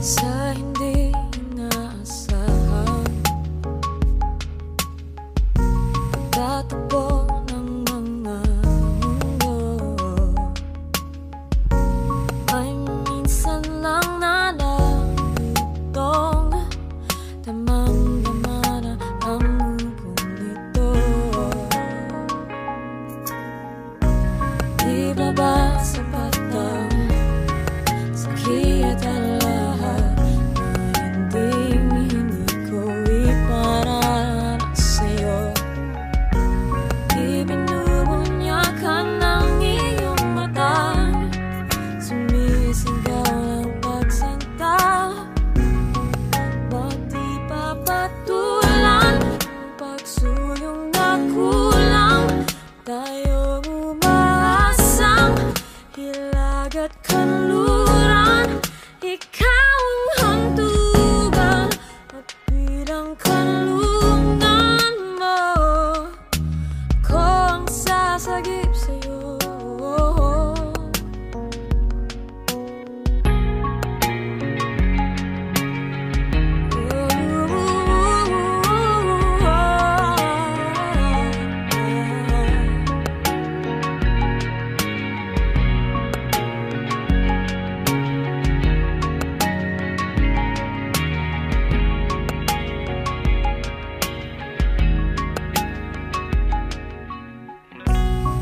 So what could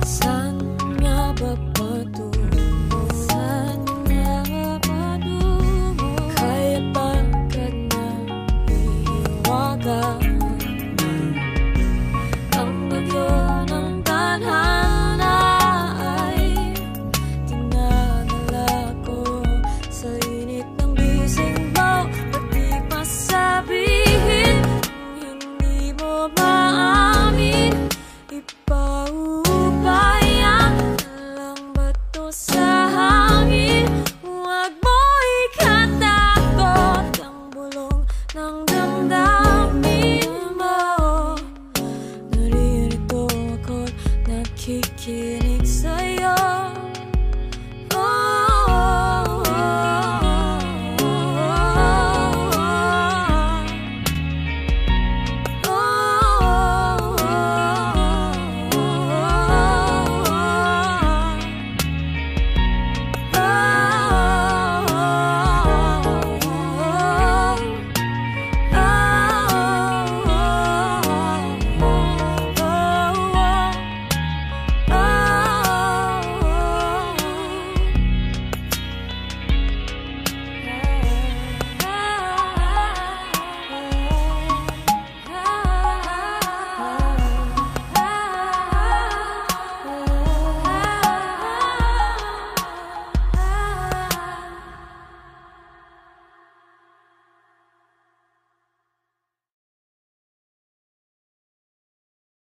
Saan damdamin